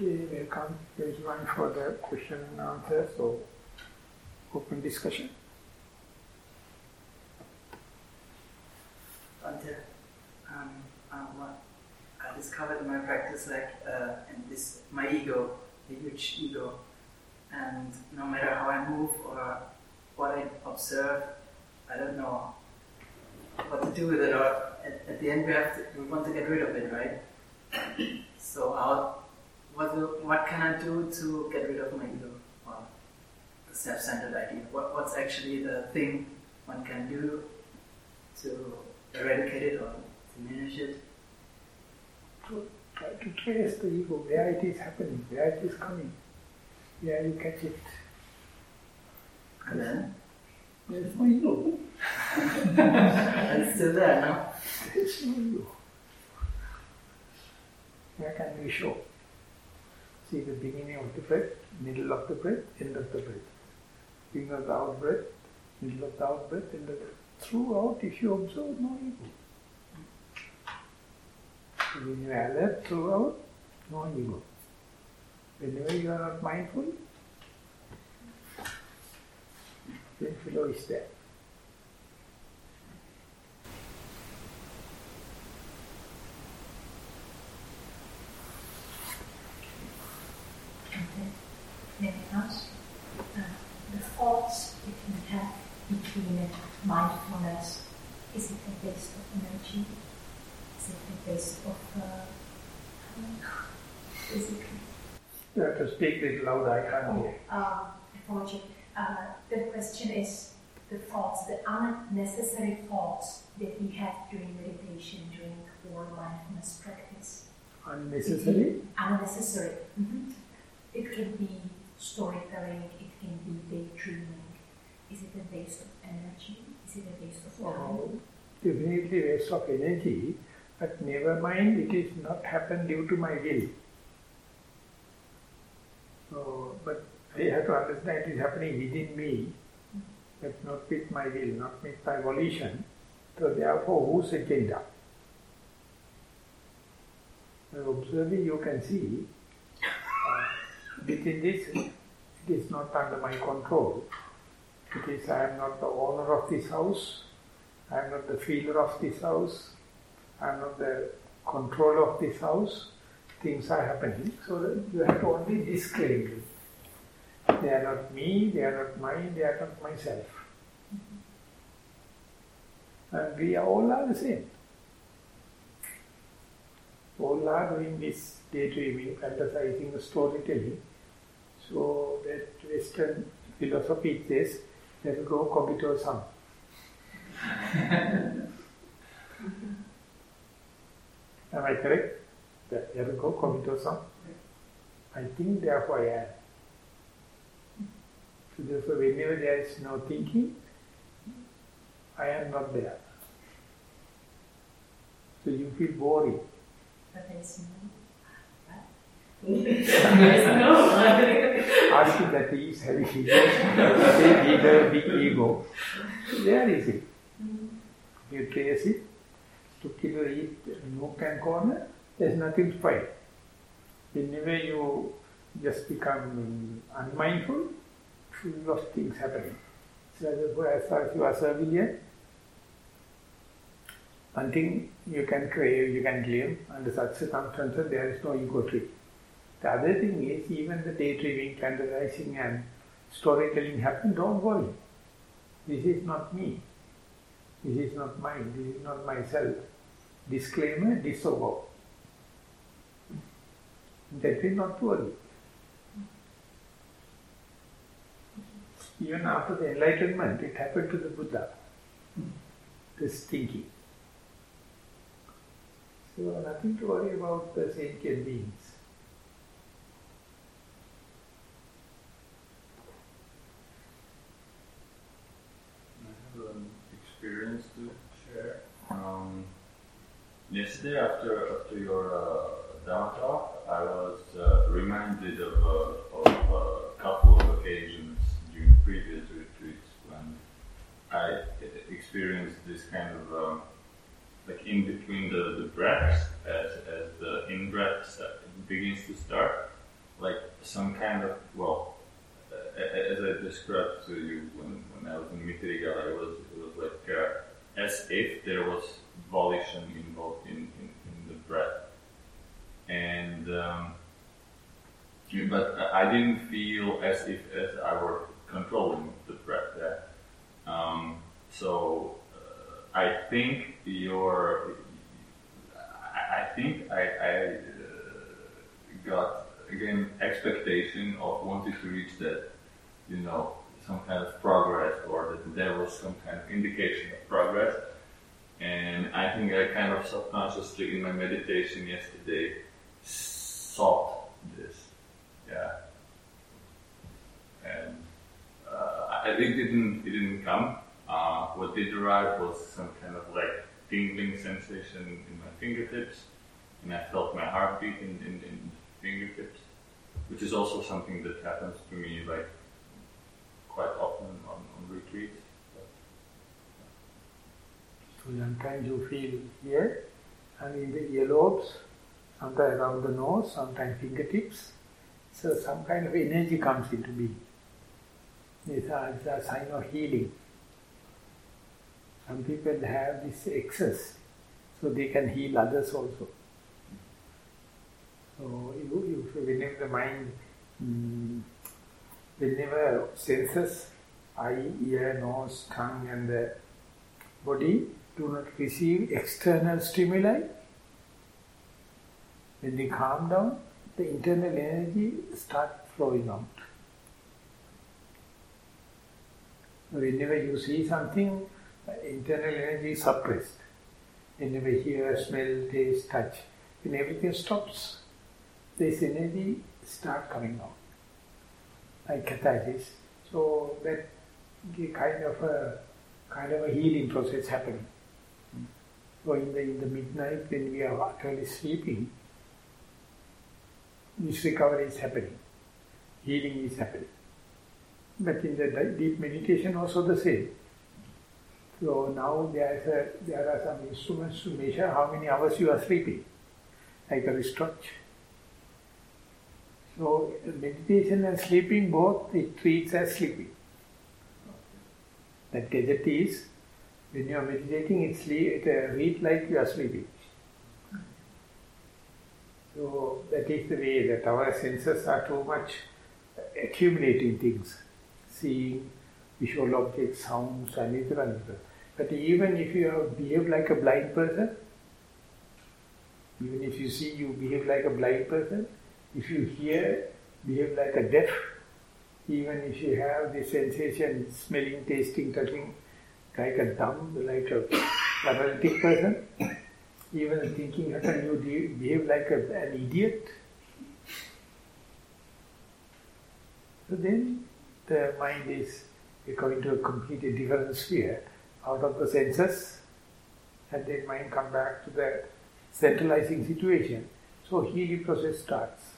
Okay, welcome everyone for the question and answer. So, open discussion. Until um, um, I discovered in my practice, like, uh, this my ego, the huge ego, and no matter how I move or what I observe, I don't know what to do with it. Or at, at the end, we have to, we want to get rid of it, right? So how what, what can I do to get rid of my ego or the self-centered idea? What, what's actually the thing one can do to eradicate it or diminish it? To try to trace the ego, where it is happening, where it is coming, where you catch it. And then? There is no ego. it's still there, no? There is no ego. Where can we show? See the beginning of the breath, middle of the breath, end of the breath. Beginning of the out breath, middle of the out breath, end of the Throughout, if you observe, no ego. When you are alert throughout, no ego. Whenever you are not mindful, then flow is there. May I ask, uh, the thoughts you can have mindfulness, is it a waste of energy? Is it a waste of uh, physically? You have to speak a little louder, I can't hear. Uh, apology. Uh, the question is the thoughts, the unnecessary thoughts that we have during meditation, during our mindfulness practice. Unnecessary? Unnecessary. Mm-hmm. It can be storytelling, it can be daydreaming. Is it a waste of energy? Is it a waste of time? Oh, definitely waste of energy, but never mind, it is not happened due to my will. So, but I have to understand it is happening within me, but not with my will, not with my volition. So therefore, whose agenda? By observing, you can see uh, within this, it is not under my control. It is, I am not the owner of this house, I am not the feeler of this house, I am not the controller of this house. Things are happening, so you have to only disclaim They are not me, they are not mine, they are not myself. And we all are the same. All are doing this daydreaming, fantasizing, storytelling. So that Western philosophy says let go cogito san. Am I correct? Let go cogito san. I think therefore I am. So therefore whenever there is no thinking, I am not there. So you feel boring. But there is no he is having leader, big ego. There is it. You trace it, to kill it, nook and corner, there's nothing to fight. Whenever you just become unmindful, full of things happening. So as far as you are civilian, one thing you can crave, you can claim, under such circumstances there is no ego trip. The other thing is, even the daydreaming, fantasizing and storytelling happen, don't worry. This is not me. This is not mine. This is not myself. Disclaimer, disavow. That will not worry. Even after the enlightenment, it happened to the Buddha. This thinking. So nothing to worry about the sentient beings. Experience to share. Um, yesterday, after after your uh, Dhamma talk, I was uh, reminded of, uh, of a couple of occasions during previous retreats when I experienced this kind of um, like in between the, the breaths, as, as the in breath begins to start, like some kind of, well, as I described to you when, when I was in Mitirigala, it was, it was like uh, as if there was volition involved in, in, in the breath. And, um, but I didn't feel as if as I were controlling the breath there. Um, so uh, I think your, I, think I, I uh, got again expectation of wanting to reach that, you know, some kind of progress or that there was some kind of indication of progress. And I think I kind of subconsciously in my meditation yesterday sought this. Yeah. And uh, it didn't it didn't come. Uh, what did arrive was some kind of like tingling sensation in my fingertips, and I felt my heartbeat in, in, in fingertips, which is also something that happens to me like quite often on, on. So sometimes you feel here and in the earlobes, sometimes around the nose, sometimes fingertips. So some kind of energy comes into being. It's a, it's a sign of healing. Some people have this excess, so they can heal others also. So you, you whenever the mind, mm, whenever senses, eye, ear, nose, tongue and the body do not receive external stimuli, when they calm down, the internal energy start flowing out. Whenever you see something, internal energy is suppressed. Whenever you hear, smell, taste, touch, when everything stops, this energy start coming out, like catharsis. So that kind of a kind of a healing process happening. So in the in the midnight when we are utterly sleeping, this recovery is happening, healing is happening. But in the deep meditation also the same. So now there, is a, there are some instruments to measure how many hours you are sleeping, like a wristwatch. So meditation and sleeping both it treats as sleeping. That gadget is, when you are meditating, it, sleep, it uh, like you are sleeping. So that is the way that our senses are too much accumulating things, seeing visual objects, sounds, and etc. But even if you behave like a blind person, even if you see you behave like a blind person, if you hear, behave like a deaf, even if you have the sensation, smelling, tasting, touching, like a dumb, like a paralytic person, even thinking you behave like a, an idiot. So then the mind is going to a completely different sphere out of the senses and then mind come back to the centralizing situation. So healing process starts.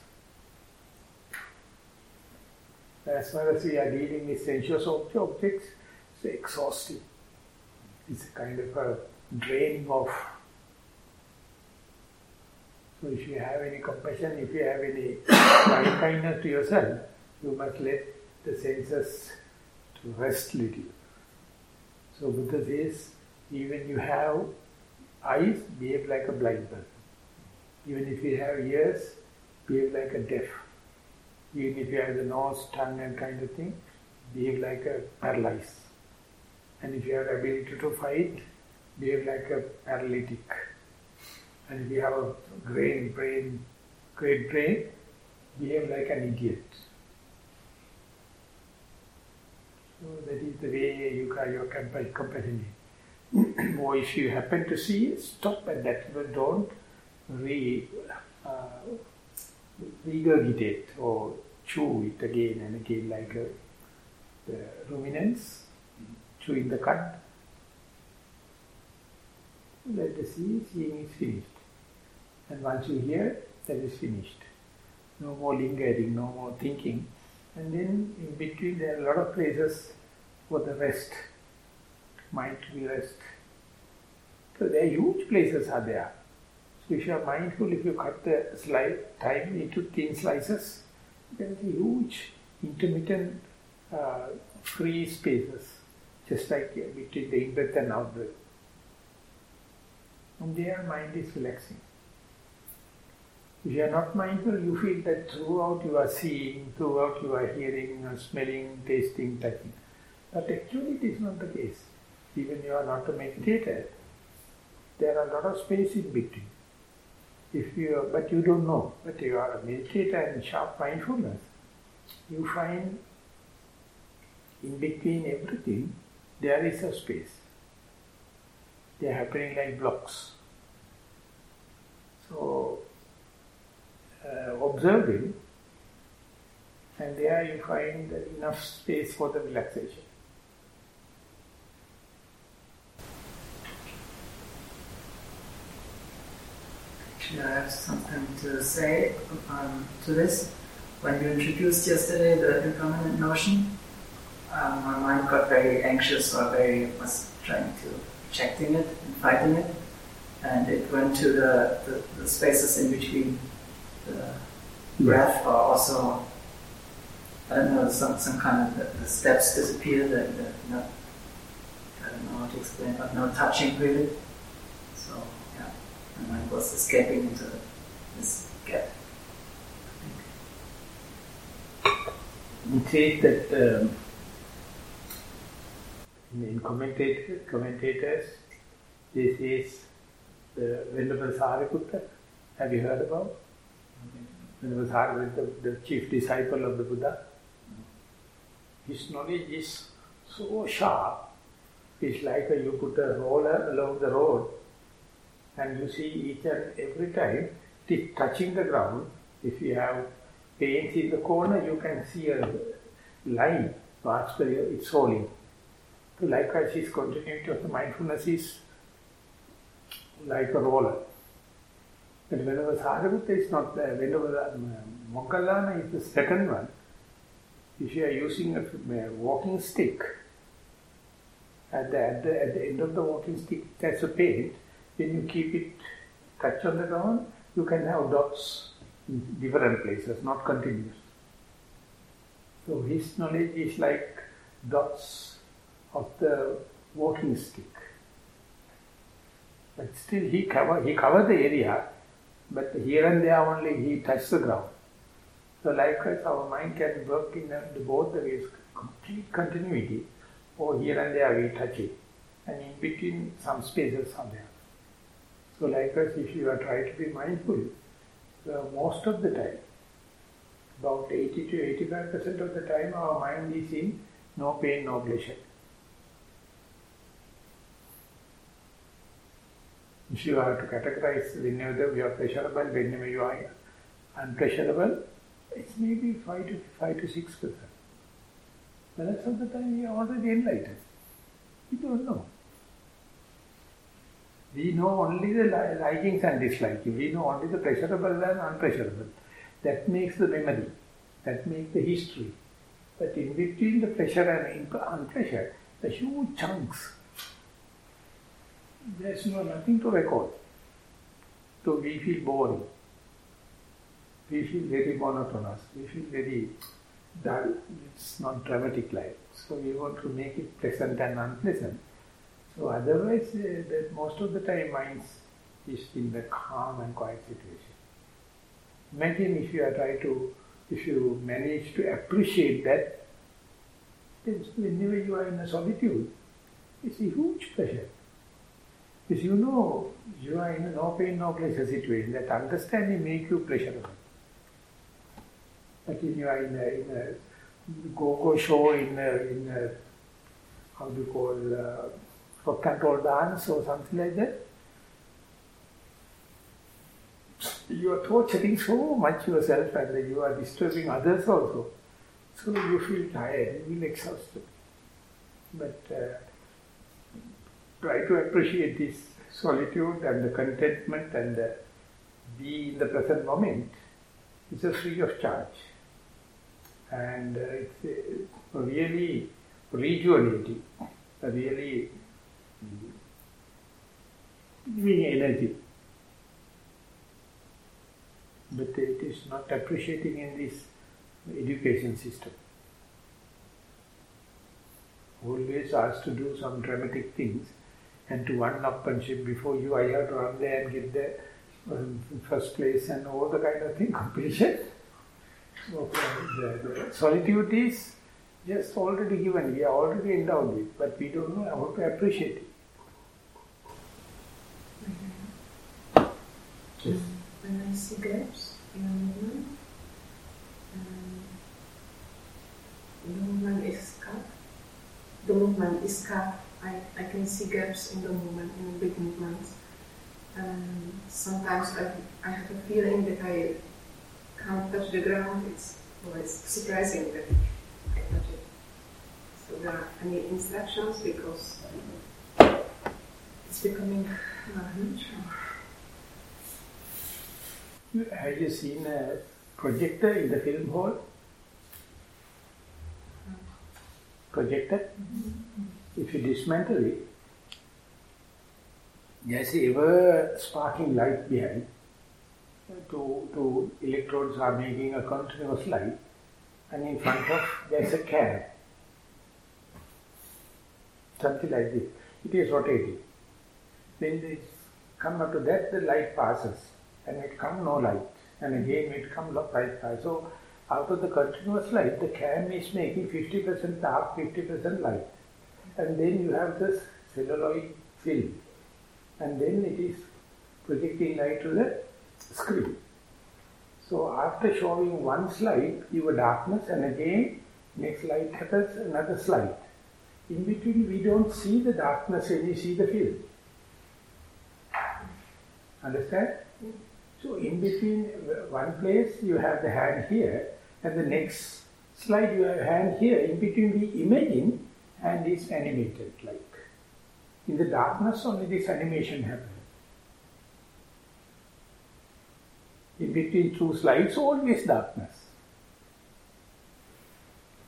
As far as we are dealing with sensuous objects, it's exhausting. It's a kind of a draining of. So if you have any compassion, if you have any kindness to yourself, you must let the senses to rest little. So Buddha says, even you have eyes, behave like a blind person. Even if you have ears, behave like a deaf. Even if you have the nose, tongue and kind of thing, behave like a paralyzed. And if you have the ability to fight, behave like a paralytic. And if you have a great brain, great brain, behave like an idiot. So that is the way you can your compassion. or if you happen to see, stop at that, but don't re, uh, regurgitate or chew it again and again like a, the ruminants chewing the cud. Let the see, seeing is finished. And once you hear, that is finished. No more lingering, no more thinking. And then in between there are a lot of places for the rest, mind to be rest. So there are huge places are there. If you are mindful, if you cut the time into thin slices, there is a huge intermittent uh, free spaces, just like between the in-breath and out-breath. And there mind is relaxing. If you are not mindful, you feel that throughout you are seeing, throughout you are hearing, smelling, tasting, touching. But actually it is not the case. Even you are not a meditator, there are a lot of space in between. If you, but you don't know, but you are a meditator and sharp mindfulness, you find in between everything, there is a space. They are happening like blocks. So, uh, observing, and there you find enough space for the relaxation. I have something to say um, to this. When you introduced yesterday the impermanent notion, um, my mind got very anxious or very was trying to rejecting it and fighting it, and it went to the, the, the spaces in between the breath or also I don't know some some kind of the, the steps disappear the, the no, I don't know how to explain but no touching really so my mind was escaping into this gap. It says that um, in commentator, commentators, this is the Venerable Sariputta. Have you heard about? Venerable Sariputta, the, the chief disciple of the Buddha. His knowledge is so sharp, it's like a, you put a roller along the road and you see each and every time it is touching the ground. If you have paints in the corner, you can see a line, marks where it's rolling. So likewise, his continuity of the mindfulness is like a roller. But whenever Sariputta is not there, whenever um, Moggallana is the second one, if you are using a, walking stick, at the, at, the, at the end of the walking stick, that's a paint, when you keep it touch on the ground, you can have dots in different places, not continuous. So his knowledge is like dots of the walking stick. But still he cover he covered the area, but here and there only he touched the ground. So likewise our mind can work in both the ways, complete continuity, or here and there we touch it. And in between some spaces are there. So likewise if you are trying to be mindful, uh, most of the time, about 80 to 85% of the time our mind is in no pain, no pleasure. If you are to categorize whenever you are pleasurable, whenever you are unpleasurable, it's maybe 5 to 5 to 6 percent. The rest of the time you are already enlightened. You don't know. We know only the likings and dislikings. We know only the pleasurable and unpleasurable. That makes the memory. That makes the history. But in between the pleasure and unpleasure, the huge chunks there's no nothing to record. So we feel boring. We feel very monotonous. We feel very dull. It's not dramatic life. So we want to make it pleasant and unpleasant. So otherwise, uh, that most of the time mind is in the calm and quiet situation. Imagine if you are trying to, if you manage to appreciate that, then whenever you are in a solitude, it's a huge pleasure. Because you know you are in a no pain, no pleasure situation. That understanding make you pleasurable. But if you are in a, in a go-go show, in a, in a, how do you call, uh, and roll dance or something like that, you are torturing so much yourself and you are disturbing others also. So you feel tired, you feel exhausted. But uh, try to appreciate this solitude and the contentment and the be in the present moment. It's a free of charge. And uh, it's uh, really rejuvenating, really giving energy. But it is not appreciating in this education system. Always asked to do some dramatic things and to one-upmanship before you, I have to run there and get there um, first place and all the kind of thing, competition. So the, the solitude is just already given, we are already endowed with, but we don't know how to appreciate it. Yes. When I see gaps in a movement, um, the movement is cut. The movement is cut. I, I can see gaps in the movement, in big movements. And sometimes I, I have a feeling that I can't touch the ground. It's always surprising that I touch it. So there are any instructions because it's becoming uh, huge. Have you seen a projector in the film hall? Projector? If you dismantle it, there's ever sparking light behind. Two, two electrodes are making a continuous light, and in front of there's a cam. Something like this. It is rotating. When they come up to that, the light passes and it come no light. And again it come light. So out of the continuous light, the cam is making 50% dark, 50% light. And then you have this celluloid film. And then it is projecting light to the screen. So after showing one slide, you have darkness and again next light happens another slide. In between we don't see the darkness when you see the film. Understand? Mm. So in between one place you have the hand here and the next slide you have hand here. In between we imagine and is animated like. In the darkness only this animation happens. In between two slides always darkness.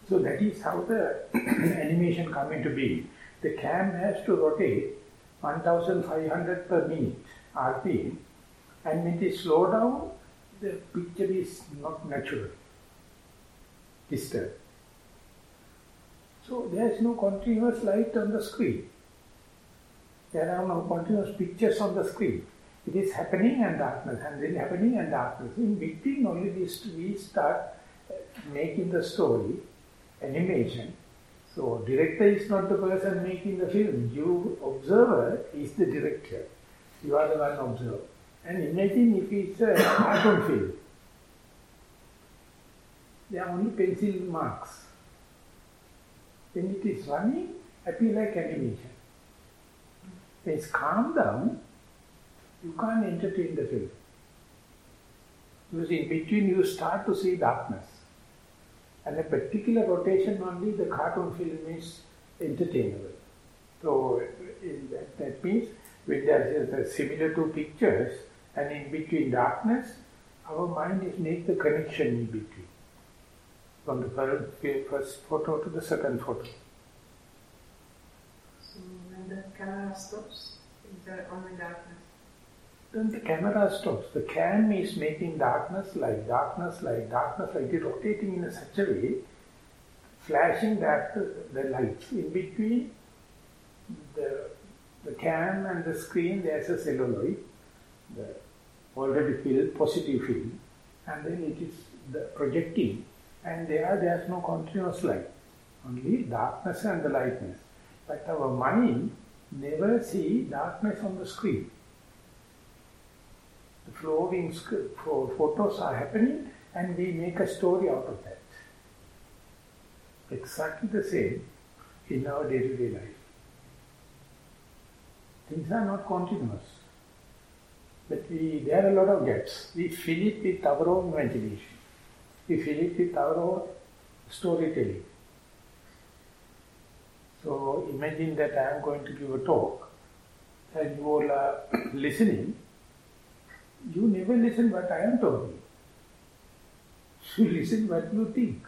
So that is how the animation come into being. The cam has to rotate 1500 per minute RPM and when it slow down, the picture is not natural, disturbed. So there is no continuous light on the screen. There are no continuous pictures on the screen. It is happening and darkness, and then happening and darkness. In between only this, we start uh, making the story, animation. So director is not the person making the film. You, observer, is the director. You are the one observer. And imagine if it's a cartoon film. There are only pencil marks. When it is running, appear like animation. When it's calm down, you can't entertain the film. Because in between you start to see darkness. And a particular rotation only the cartoon film is entertainable. So that, that means when there is similar two pictures, and in between darkness, our mind is make the connection in between. From the first photo to the second photo. So when the camera stops, is there only darkness? Then the camera stops. The cam is making darkness like darkness like darkness light. It rotating in a such a way, flashing that the lights. In between the, the cam and the screen, there's a celluloid. The already filled, positive field, and then it is the projecting, and there there's no continuous light, only darkness and the lightness. But our mind never see darkness on the screen. The flowing photos are happening, and we make a story out of that. Exactly the same in our day-to-day -day life. Things are not continuous. We, there are a lot of gaps. We fill it with our own imagination. We fill it with our own storytelling. So imagine that I am going to give a talk and you all are listening. You never listen what I am talking. You listen what you think.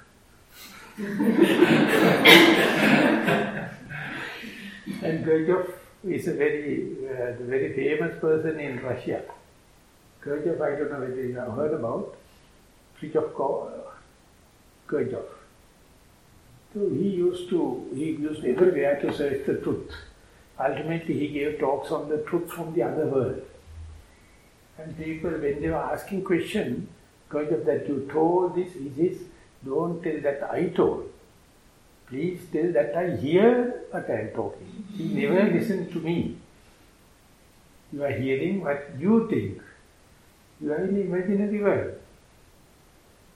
and Gurdjieff is a very, uh, very famous person in Russia. Gurdjieff, I don't know whether you have heard about, Fritjof Gurdjieff. Uh, so he used to, he used everywhere to search the truth. Ultimately he gave talks on the truth from the other world. And people, when they were asking question, Gurdjieff, that you told this, is this, don't tell that I told. Please tell that I hear what I am talking. He never listened to me. You are hearing what you think. You are in the imaginary world.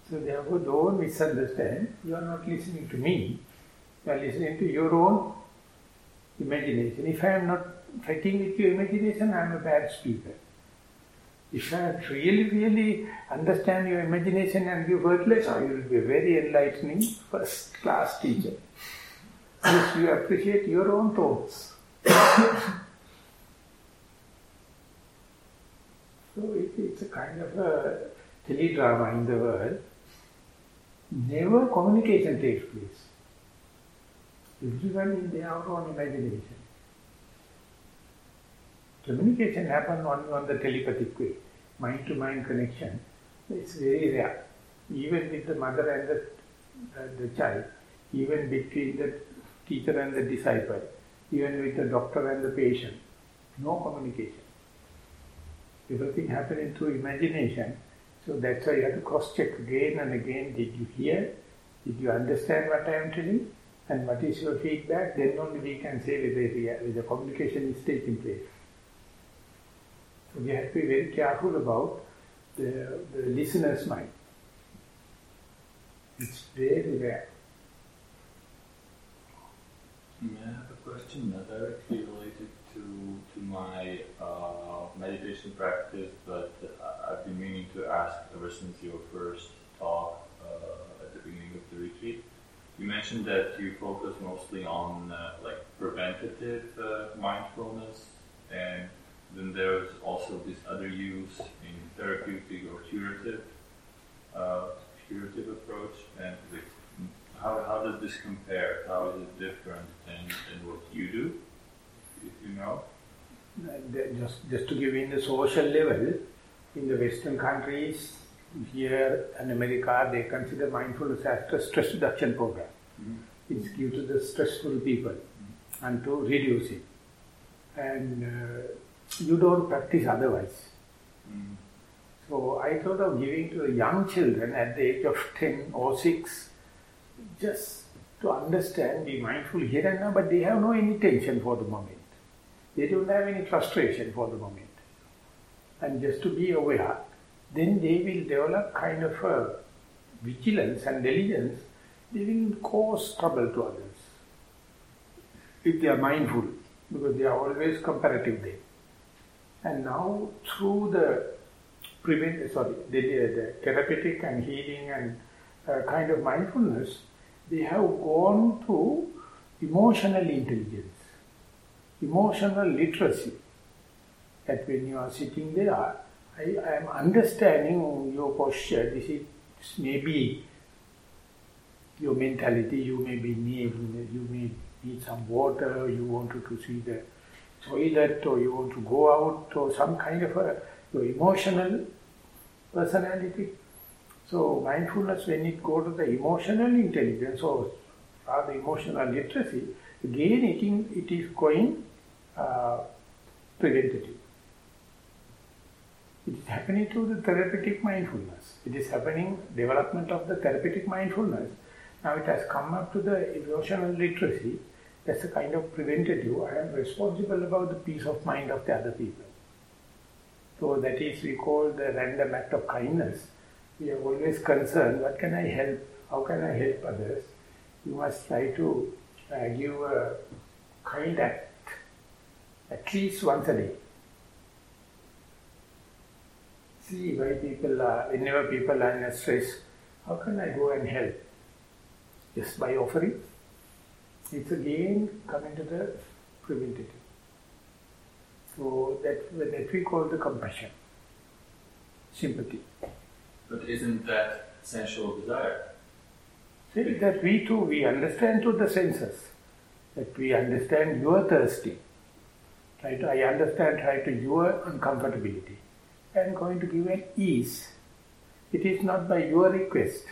So therefore don't misunderstand. You are not listening to me. You are listening to your own imagination. If I am not fighting with your imagination, I am a bad speaker. If I really, really understand your imagination and give worthless, I will be a very enlightening first class teacher. If you appreciate your own thoughts. So it, it's a kind of a teledrama in the world. Never communication takes place. Everyone in their own imagination. Communication happens only on the telepathic way, mind-to-mind connection. It's very rare. Even with the mother and the, uh, the child, even between the teacher and the disciple, even with the doctor and the patient, no communication. Everything happening through imagination. So that's why you have to cross-check again and again. Did you hear? Did you understand what I am telling? And what is your feedback? Then only we can say whether, whether communication is taking place. So we have to be very careful about the, the listener's mind. It's very rare. May I have a question not directly related to to my uh, meditation practice, but I've been meaning to ask ever since your first talk uh, at the beginning of the retreat. You mentioned that you focus mostly on uh, like preventative uh, mindfulness and then there's also this other use in therapeutic or curative, uh, curative approach. And like, how, how does this compare? How is it different than, than what you do, if you know? Just, just to give in the social level, in the Western countries, here in America, they consider mindfulness as a stress reduction program. Mm-hmm. It's due to the stressful people mm-hmm. and to reduce it. And uh, you don't practice otherwise. Mm. So I thought of giving to the young children at the age of 10 or 6, just to understand, be mindful here and now, but they have no any tension for the moment. They don't have any frustration for the moment. And just to be aware, then they will develop kind of a vigilance and diligence, they will cause trouble to others. If they are mindful, because they are always comparative there. And now through the prevent, sorry, the, the therapeutic and healing and uh, kind of mindfulness, they have gone to emotional intelligence, emotional literacy. That when you are sitting there, I, I am understanding your posture. This is this may be your mentality. You may be need you may need some water. You wanted to see the toilet or you want to go out or some kind of a your emotional personality. So mindfulness, when it go to the emotional intelligence or, the emotional literacy, again it, in, it is going uh, preventative. It is happening through the therapeutic mindfulness. It is happening development of the therapeutic mindfulness. Now it has come up to the emotional literacy that's a kind of preventative. I am responsible about the peace of mind of the other people. So that is we call the random act of kindness. We are always concerned, what can I help? How can I help others? You must try to uh, give a kind act at least once a day. See why people are, whenever people are in stress, how can I go and help? Just by offering it's again coming to the preventative. So that, that we call the compassion, sympathy. But isn't that sensual desire? See, that we too, we understand through the senses. That we understand you are thirsty. Right? I understand right to your uncomfortability. I am going to give an ease. It is not by your request.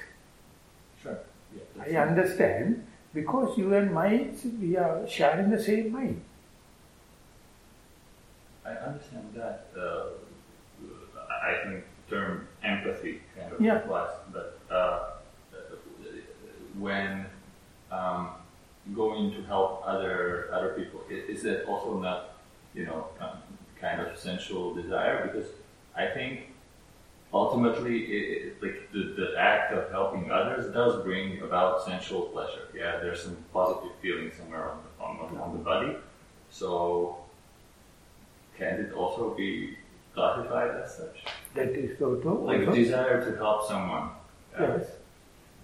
Sure. I understand because you and my, we are sharing the same mind. I understand that. Uh, I think term empathy kind of yeah. applies, but uh, when um, going to help other other people, is, is it also not, you know, um, kind of sensual desire? Because I think ultimately, it, it, like the, the act of helping others does bring about sensual pleasure. Yeah, there's some positive feeling somewhere on the, on, on the body. So, can it also be classified as such? That is so too. Like a desire to help someone. yes.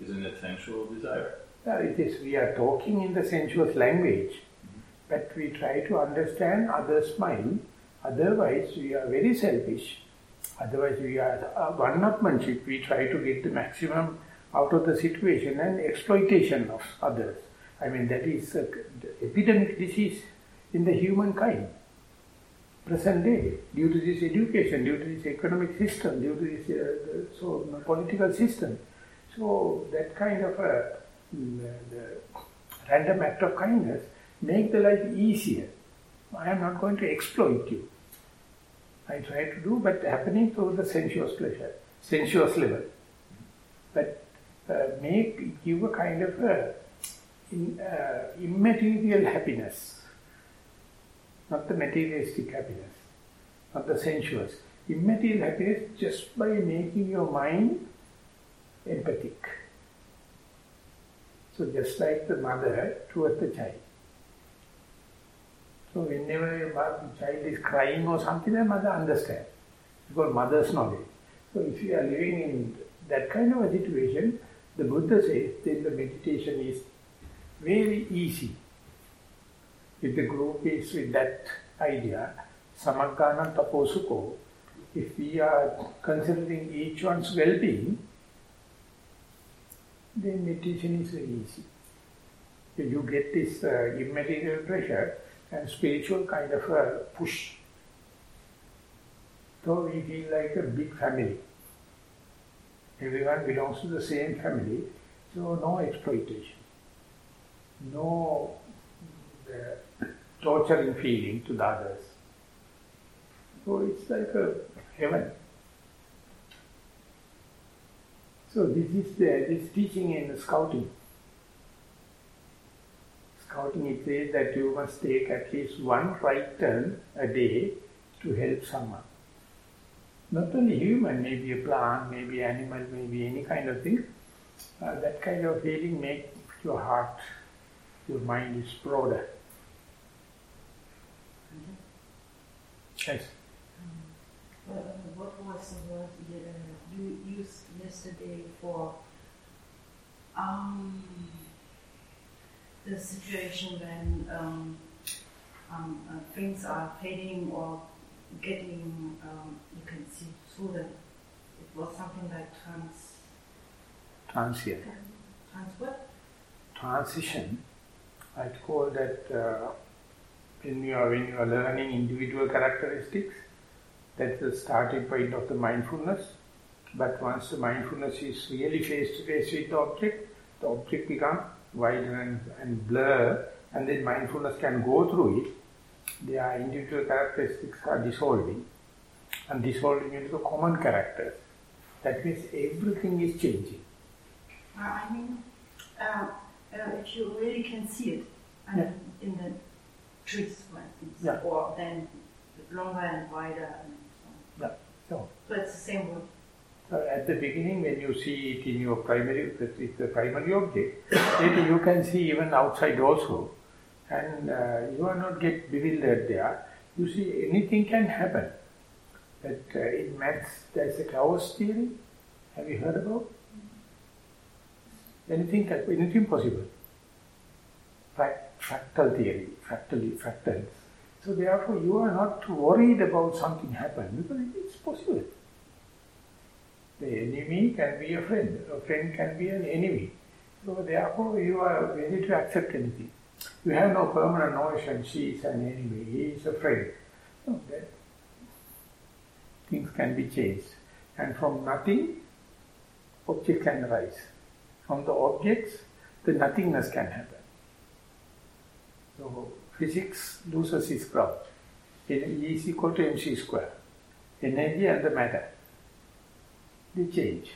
Isn't it sensual desire? Yeah, it is. We are talking in the sensuous language, mm-hmm. we try to understand others' mind. Otherwise, we are very selfish Otherwise, we are uh, one-upmanship. We try to get the maximum out of the situation and exploitation of others. I mean, that is an epidemic disease in the humankind. Present day, due to this education, due to this economic system, due to this uh, so political system. So that kind of a mm, the random act of kindness make the life easier. I am not going to exploit you. I try to do, but happening through the sensuous pleasure, sensuous level. But uh, make, give a kind of a in, uh, immaterial happiness, not the materialistic happiness, not the sensuous. Immaterial happiness just by making your mind empathic. So just like the mother towards the child. So whenever a child is crying or something, the mother understands. Because mother's knowledge. So if you are living in that kind of a situation, the Buddha says then the meditation is very easy. If the group is with that idea, samagana taposuko, if we are considering each one's well-being, then meditation is very easy. You get this uh, immaterial pressure, and spiritual kind of a push. So we feel like a big family. Everyone belongs to the same family, so no exploitation. No uh, torturing feeling to the others. So it's like a heaven. So this is the, this teaching in scouting scouting it says that you must take at least one right turn a day to help someone. Not only human, maybe a plant, maybe animal, maybe any kind of thing. Uh, that kind of feeling makes your heart, your mind is broader. Mm -hmm. Yes. Um, uh, what was the word you used yesterday for um, the situation when um, um, uh, things are fading or getting, um, you can see through them. It was something like trans. Transient. Trans what? Transition. I'd call that uh, when you are when you are learning individual characteristics. That's the starting point of the mindfulness. But once the mindfulness is really face to face with the object, the object becomes wider and, and blur, and then mindfulness can go through it, their individual characteristics are dissolving, and dissolving into the common characters. That means everything is changing. Uh, I mean, uh, uh, if you really can see it, yeah. in the trees, for instance, yeah. or then longer and wider and so on. Yeah. So, so it's the same word. At the beginning, when you see it in your primary, it's the primary object, then you can see even outside also. And uh, you are not get bewildered there. You see anything can happen. That uh, in maths, there is a chaos theory. Have you heard about? Anything, anything possible. Fractal theory, fractally, fractals. So therefore, you are not worried about something happen because it's possible. The enemy can be a friend, a friend can be an enemy. So therefore you are ready to accept anything. You have no permanent notion, she is an enemy, he is a friend. No, that things can be changed. And from nothing, object can arise. from the objects, the nothingness can happen. So physics loses its ground. E is equal to mc square. Energy and the matter. They change.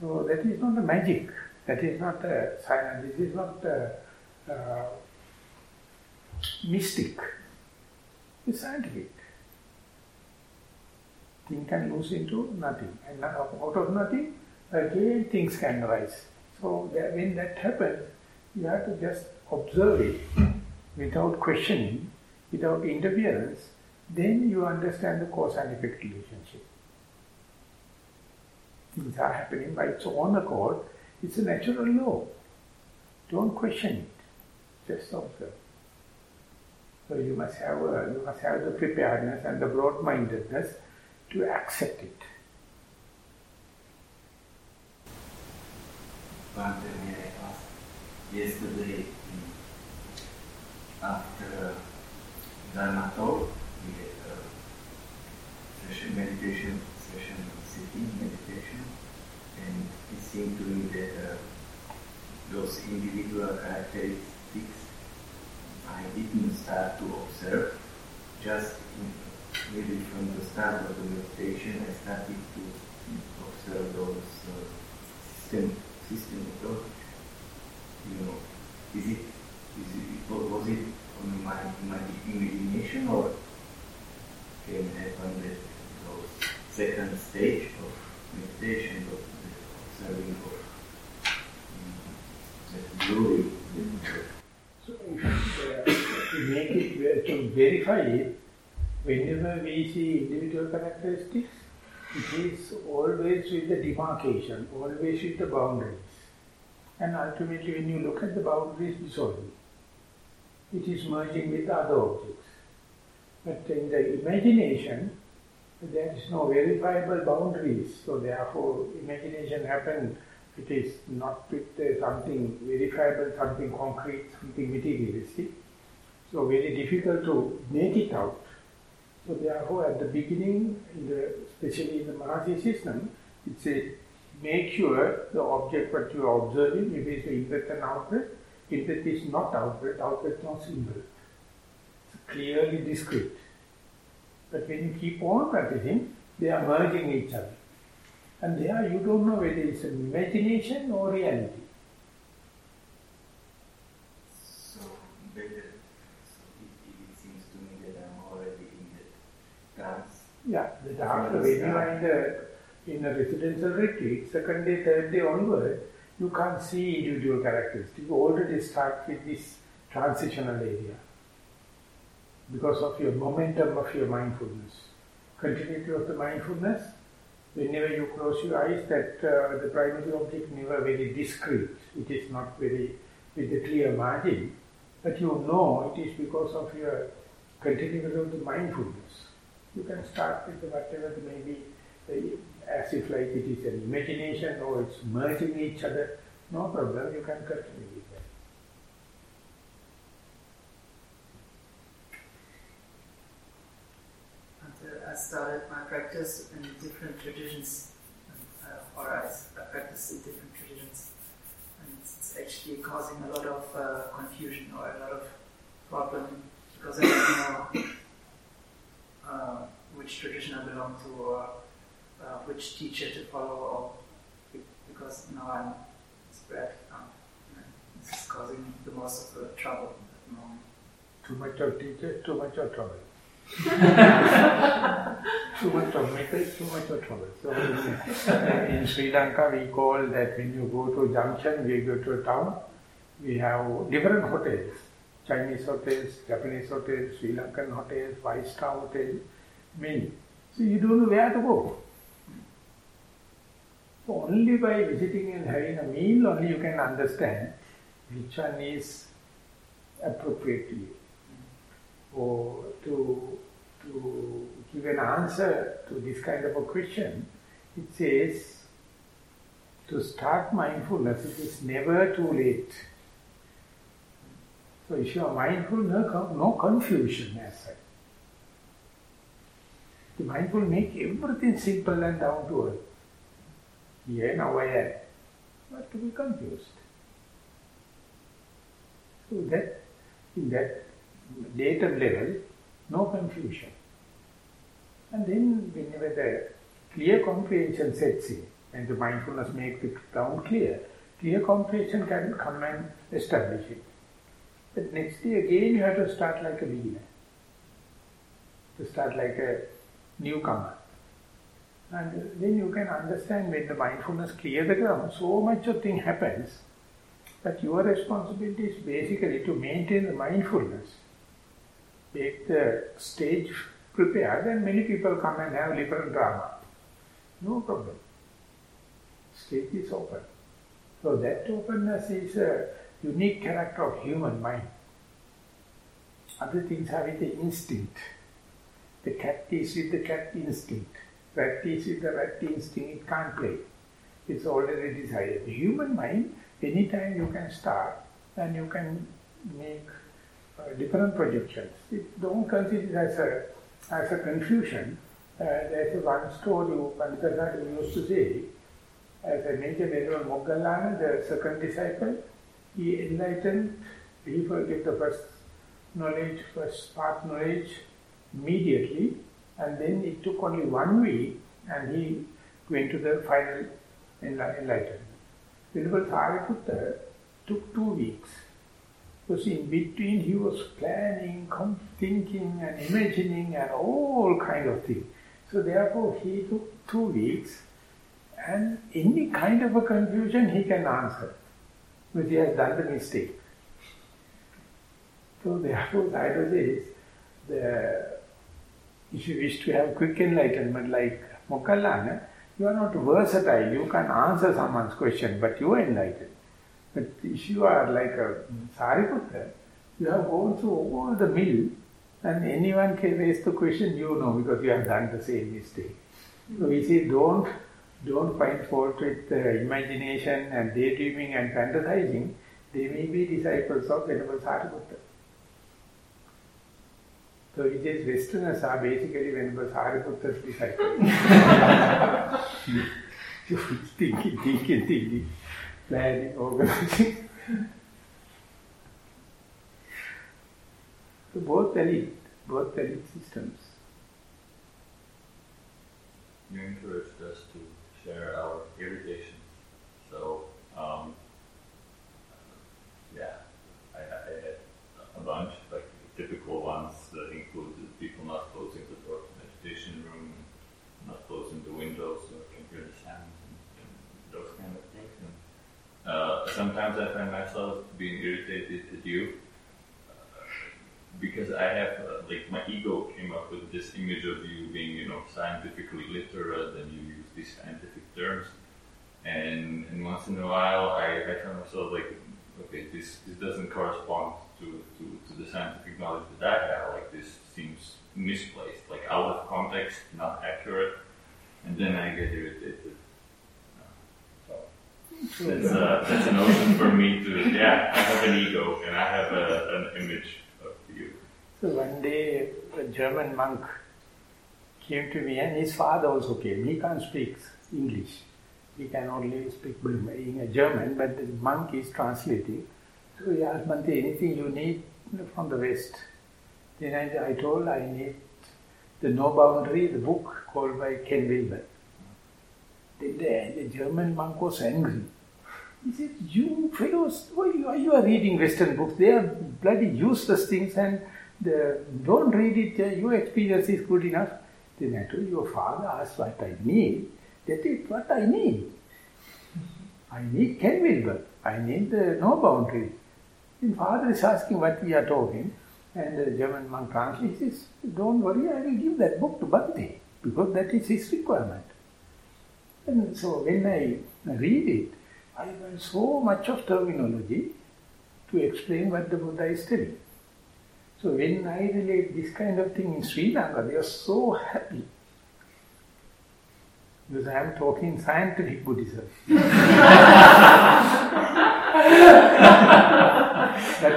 So that is not a magic. That is not a science. This is not a, uh, mystic. It's scientific. Thing can lose into nothing. And out of nothing, again things can arise. So that when that happens, you have to just observe it without questioning, without interference, then you understand the cause and effect relationship. Things are happening by its own accord. It's a natural law. Don't question it. Just observe. So you must have a, you must have the preparedness and the broad-mindedness to accept it. yesterday after Dharma talk, we had a session, meditation session, sitting meditation, and it seemed to me that uh, those individual characteristics I didn't start to observe, just in, maybe from the start of the meditation I started to observe those uh, system, system approach. You know, is it, is it, was it on my, my imagination or can happen that those second stage of meditation, of the observing of um, that glory, so to make it, to verify it, whenever we see individual characteristics, it is always with the demarcation, always with the boundaries. And ultimately when you look at the boundaries dissolving, it is merging with other objects. But in the imagination, there is no verifiable boundaries. So therefore, imagination happens, it is not with uh, something verifiable, something concrete, something materialistic. So very difficult to make it out. So therefore, at the beginning, in the, especially in the Mahasi system, it says, make sure the object what you are observing, if it is in-breath and out-breath, in-breath is not out-breath, out-breath not in-breath. It's clearly discrete. But when you keep on practicing, they are merging each other. And there you don't know whether it's an imagination or reality. So better. It, it seems to me that I'm already in the trance. Yeah, that after when you are in the in a residential retreat, second day, third day onward, you can't see individual characteristics. You already start with this transitional area because of your momentum of your mindfulness. Continuity of the mindfulness, whenever you close your eyes, that uh, the primary object never very discrete. It is not very with a clear margin, but you know it is because of your continuity of the mindfulness. You can start with whatever may be uh, as if like it is an imagination or it's merging each other. No problem, you can continue with that. Until I started my practice in different traditions, uh, or I, I practice in different traditions, and it's, actually causing a lot of uh, confusion or a lot of problem because I don't know uh, which tradition I belong to or uh, which teacher to follow or because now I'm spread. Um, this is causing the most of the trouble at the moment. Too much of teacher, too much of trouble. Too much of too much of trouble. So in, in Sri Lanka we call that when you go to junction, we go to a town, we have different hotels. Chinese hotels, Japanese hotels, Sri Lankan hotels, five-star hotels, many. So you don't know where to go. So only by visiting and having a meal only you can understand which one is appropriate to you. Or to, to give an answer to this kind of a question, it says to start mindfulness it is never too late. So if you are mindful, no, no confusion as such. The mindful make everything simple and down to earth. Here now I am. not to be confused. So that, in that later level, no confusion. And then whenever the clear comprehension sets in, and the mindfulness makes it down clear, clear comprehension can come and establish it. But next day again you have to start like a beginner. To start like a newcomer. And then you can understand when the mindfulness clears the ground, so much of thing happens. that your responsibility is basically to maintain the mindfulness. Make the stage prepared and many people come and have liberal drama. No problem. Stage is open. So that openness is a unique character of human mind. Other things are the instinct. The cat is with the cat instinct. Rat is with the rat instinct. It can't play. It's already decided. The human mind, anytime you can start and you can make different projections. It, don't consider it as a, as a confusion. Uh, there's one story Pandita used to say, as a major venerable Moggallana, the second disciple, he enlightened, he forget the first knowledge, first part knowledge immediately, and then it took only one week, and he went to the final enlightenment. Venerable Sariputta took two weeks. Because in between he was planning, thinking and imagining and all kind of things. So therefore he took two weeks and any kind of a confusion he can answer. Because he has done the mistake. So therefore Sayadaw says, the, if you wish to have quick enlightenment like Moggallana, you are not versatile. You can answer someone's question, but you are enlightened. But if you are like a Sariputta, you have gone through all the mill and anyone can raise the question, you know, because you have done the same mistake. So we say don't, don't find fault with uh, imagination and daydreaming and fantasizing. They may be disciples of Venerable Sariputta. So it says Westerners are basically Venerable Sariputta's disciples. thinking, thinking, thinking planning, organizing. so both valid, both valid systems. You encouraged us to share our irritations. So, um, yeah, I, I, had a bunch, like typical ones that included people not closing the door to the meditation room, not closing the windows so I can hear the sounds and, and those kind of things. And uh, sometimes I find myself being irritated at you uh, because I have, uh, like, my ego came up with this image of you being, you know, scientifically literate and you use these scientific terms. And, and once in a while, I, I find myself like, okay, this, this doesn't correspond to, to, to the scientific knowledge that I have. Like, this seems misplaced, like out of context, not accurate. And then I get irritated. That's, uh, an ocean for me to, yeah, I have an ego and I have a, an image of you. So one day a German monk came to me and his father also came. He can't speak English. He can only speak in German, but the monk is translating. So he asked Bhante, anything you need from the West? Then I, I told I need the No Boundary, the book called by Ken Wilber. The, the German monk was angry. He said, you fellows, why you are, you are reading Western books? They are bloody useless things and the, don't read it, uh, your experience is good enough. Then I told your father asked what I need. That is what I need. I need Ken Wilber. I need the no boundary. Then father is asking what we are talking. And the German monk translates, don't worry, I will give that book to Bhante. Because that is his requirement. And so when I read it, I learn so much of terminology to explain what the Buddha is telling. So when I relate this kind of thing in Sri Lanka, they are so happy. Because I am talking scientific Buddhism. but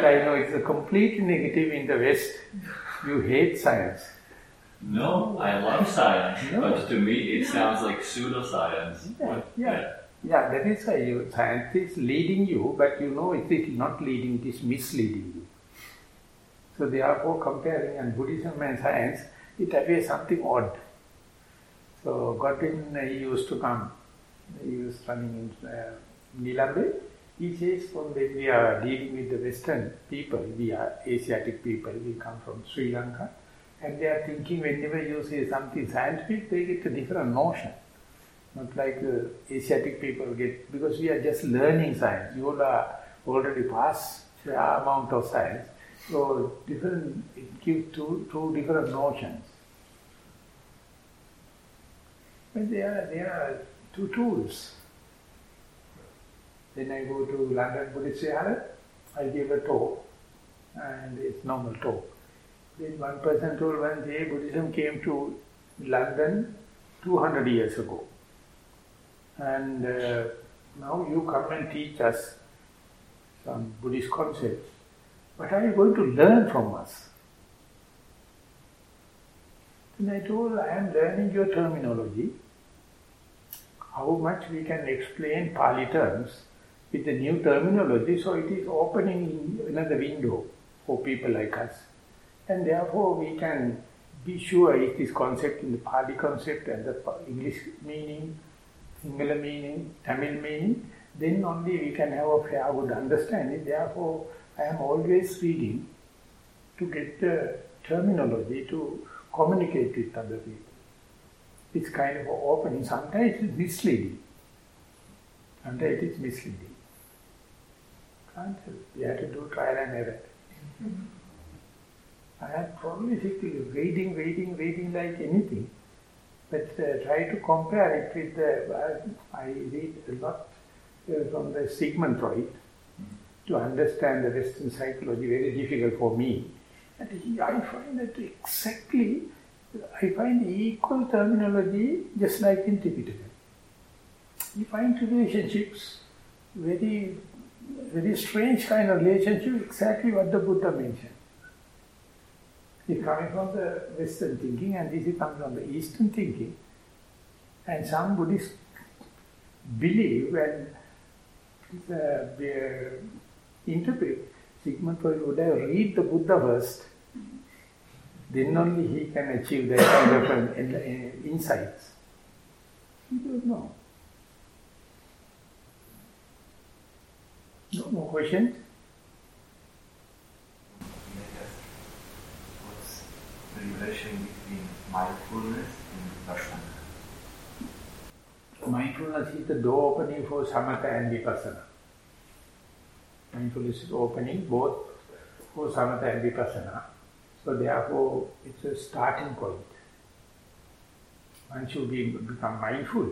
I know it's a complete negative in the West. You hate science. No, I love science, no. but to me it sounds like pseudoscience. Yeah, yeah. Yeah, that is why you, science is leading you, but you know it is not leading, it is misleading you. So therefore comparing and Buddhism and science, it appears something odd. So Godwin, uh, he used to come, he was running in uh, Nilambe. He says from when we are dealing with the Western people, we are Asiatic people, we come from Sri Lanka, and they are thinking whenever you say something scientific, they get a different notion. Not like uh, Asiatic people get, because we are just learning science. You all are already past the amount of science. So different, it gives two, two different notions. But they are, they are two tools. Then I go to London Buddhist Vihara, I give a talk, and it's normal talk. Then one person told one day Buddhism came to London 200 years ago. And uh, now you come and teach us some Buddhist concepts. What are you going to learn from us? And I told, I am learning your terminology, how much we can explain Pali terms with the new terminology, so it is opening another window for people like us. And therefore we can be sure if this concept in the Pali concept and the English meaning, Sinhala meaning, Tamil meaning, then only we can have a fair good understanding. Therefore, I am always reading to get the terminology to communicate with other people. It's kind of opening. Sometimes it's misleading. Sometimes it is misleading. Can't help. We have to do trial and error. Mm -hmm. I am prolifically waiting, waiting, waiting like anything. But uh, try to compare it with the, uh, I read a lot uh, from the Sigmund Freud to understand the Western psychology, very difficult for me. And he, I find that exactly I find equal terminology just like in Tibetan. You find relationships, very, very strange kind of relationship, exactly what the Buddha mentioned. It's coming from the Western thinking and this is coming from the Eastern thinking. And some Buddhists believe and uh, interpret, Sigmund Freud would have read the Buddha first then only he can achieve that kind of an, an, insights. He don't know. No more questions? What's the between mindfulness and vipassana? Mindfulness is the door opening for samatha and vipassana. Mindfulness is opening both for samatha and vipassana. So therefore, it's a starting point. Once you be, become mindful,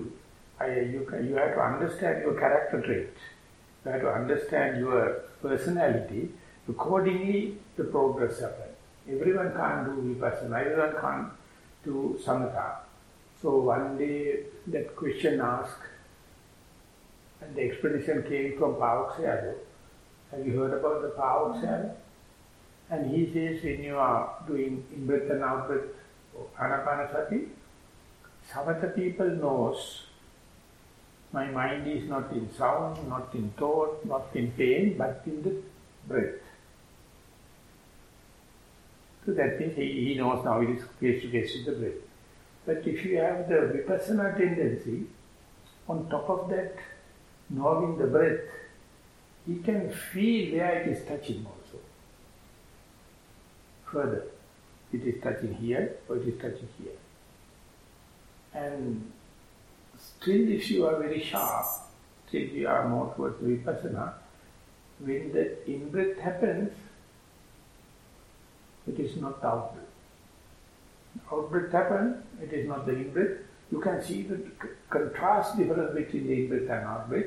I, you, you have to understand your character trait. You have to understand your personality. Accordingly, the progress happens. Everyone can't do vipassana. Everyone can't do samatha. So one day that question asked, and the explanation came from Pa-Auk Have you heard about the Pa-Auk and he says when you are doing in-breath and out-breath anapanasati, Samatha people knows my mind is not in sound, not in thought, not in pain, but in the breath. So that means he, he knows now it is face to face with the breath. But if you have the vipassana tendency, on top of that, knowing the breath, he can feel where it is touching also further. It is touching here or it is touching here. And still if you are very sharp, still you are more towards vipassana, when the in-breath happens, it is not out-breath. Out-breath happens, it is not the in-breath. You can see the contrast difference between the in-breath and out-breath.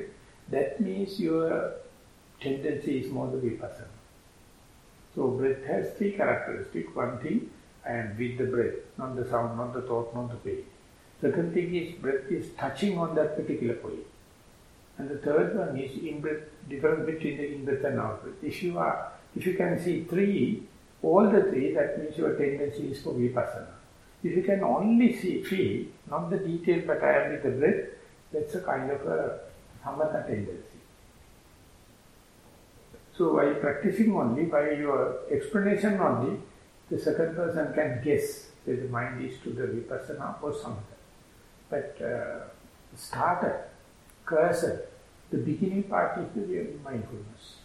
That means your tendency is more the vipassana. So breath has three characteristics. One thing, I am with the breath, not the sound, not the thought, not the pain. Second thing is breath is touching on that particular point. And the third one is in-breath, difference between the in-breath and out-breath. If you are, if you can see three, all the three, that means your tendency is for vipassana. If you can only see three, not the detail but I the breath, that's a kind of a samatha tendency. So by practicing only, by your explanation only, the second person can guess that the mind is to the vipassana or samatha. But uh, starter, cursor, the beginning part is the mindfulness.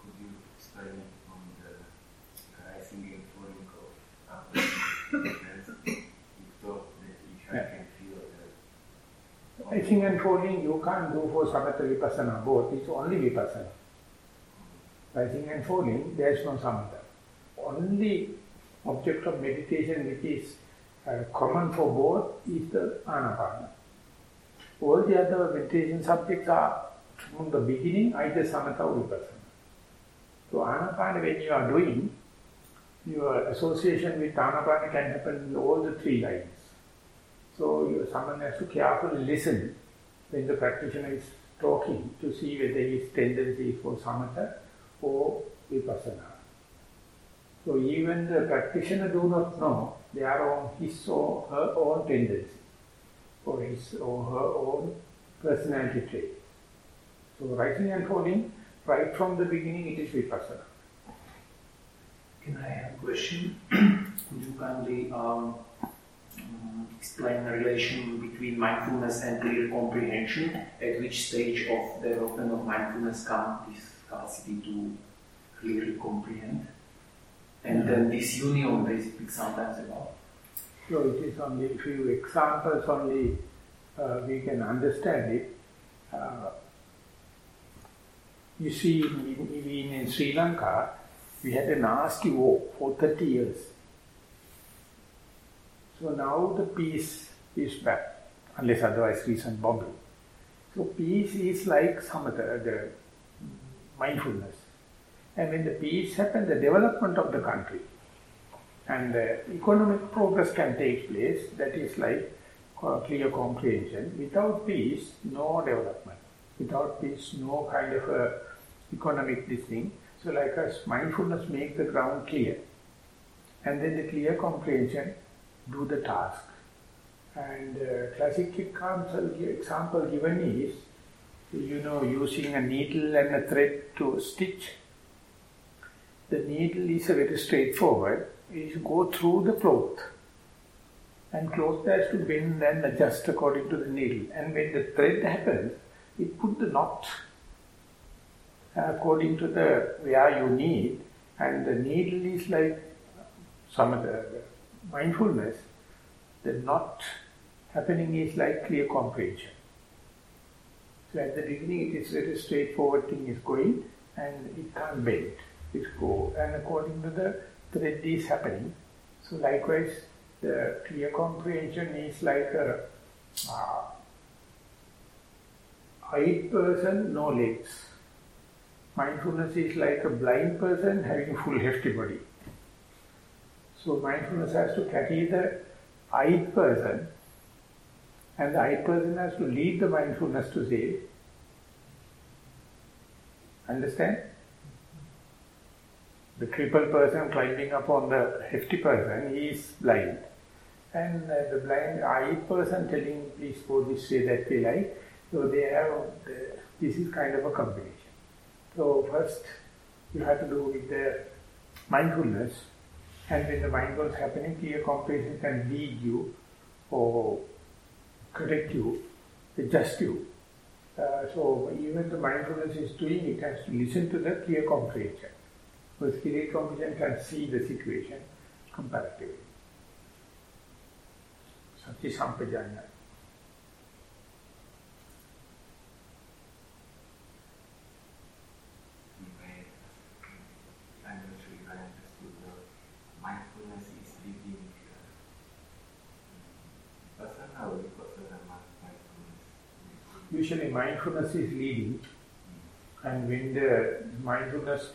Could you explain on the rising and falling of after you thought that if I Yeah. can feel Rising and falling you can't do for samatha vipassana both, it's only vipassana. Rising and falling, there is no samatha. Only object of meditation which is uh, common for both is the anapana. All the other meditation subjects are from the beginning either samatha or vipassana. So anapana when you are doing, your association with anapana can happen in all the three lines. So someone has to carefully listen when the practitioner is talking to see whether his tendency is for samatha or vipassana. So even the practitioner do not know their own his or her own tendency or his or her own personality trait. So rising and falling, right from the beginning it is vipassana. Can I have a question? You kindly um, explain the relation between mindfulness and clear comprehension? At which stage of development of mindfulness comes this capacity to clearly comprehend? And then this union they speak sometimes about. So it is only a few examples only uh, we can understand it. Uh, you see, in, in, in Sri Lanka, we had a nasty war for 30 years. So now the peace is back, unless otherwise recent bombing. So peace is like samatha, the mindfulness. And when the peace happens, the development of the country and the economic progress can take place, that is like uh, clear comprehension. Without peace, no development. Without peace, no kind of uh, economic this thing. So like us, mindfulness make the ground clear. And then the clear comprehension do the task. And uh, classic example, example given is, you know, using a needle and a thread to stitch. The needle is a very straightforward. You go through the cloth. And cloth has to bend and adjust according to the needle. And when the thread happens, it put the knot according to the where you need. And the needle is like some of the mindfulness. The not happening is like clear comprehension. So at the beginning it is very straightforward thing is going and it can't bend. It go and according to the thread is happening. So likewise the clear comprehension is like a uh, person, no legs. Mindfulness is like a blind person having full hefty body. So mindfulness has to carry the eyed person and the eyed person has to lead the mindfulness to say, understand? The crippled person climbing up on the hefty person, he is blind. And uh, the blind eyed person telling, please go this way, that way, like, so they have, the, this is kind of a combination. So first, you have to do with the mindfulness, and when the mind mindfulness happening, clear comprehension can lead you or correct you, adjust you. Uh, so even the mindfulness is doing, it has to listen to the clear comprehension. Because clear comprehension can see the situation comparatively. Sati Sampajanya. I'm not sure if I understood the mindfulness is leading uh, vipassana or vipassana mindfulness. Usually mindfulness is leading and when the mindfulness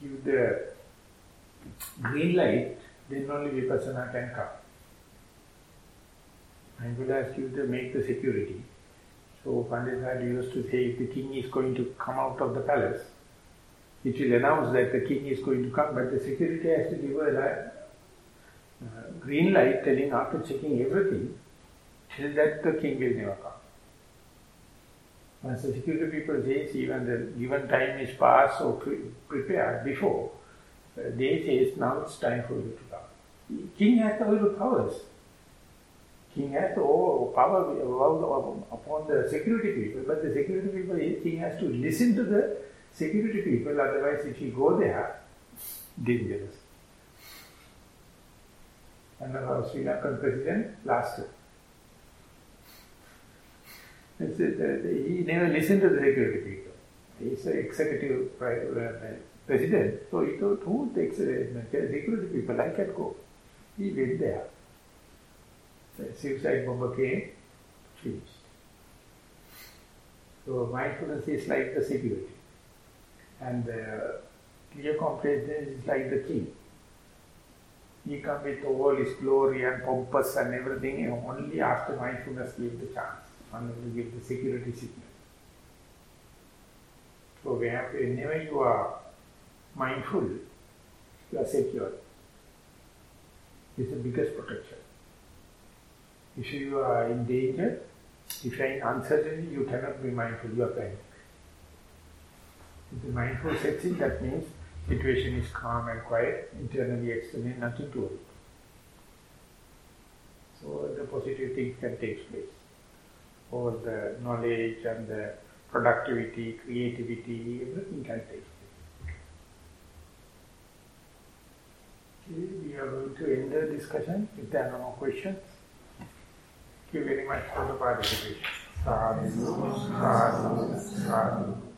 give the green light, then only vipassana can come. Mindfulness give the make the security. So Pandita used to say if the king is going to come out of the palace, it will announce that the king is going to come, but the security has to give a light, uh, green light telling after checking everything, till that the king will never come. Once the security people say even the given time is passed or pre prepared before, uh, they say now it's time for you to come. King has the powers. King has all power upon the security people, but the security people, king has to listen to the security people, otherwise if you go there, dangerous. And our Sri Lankan president last Uh, uh, he never listened to the security people. He's an executive uh, president, so he thought, who takes uh, security people? I can go. He went there. The suicide bomber came, finished. So mindfulness is like the security. And the clear comprehension is like the king. He comes with all his glory and pompous and everything, only after mindfulness gives the chance and will give the security signal. So whenever you are mindful, you are secure. It's the biggest protection. If you are in danger, if you are in uncertainty, you cannot be mindful, you are panic. If the mindful sets in, that means situation is calm and quiet, internally, externally, nothing to worry. So the positive thing can take place or the knowledge and the productivity, creativity, everything can take. Okay, we are going to end the discussion. If there are no questions, thank you very much for the participation. Sadhu, sadhu, sadhu.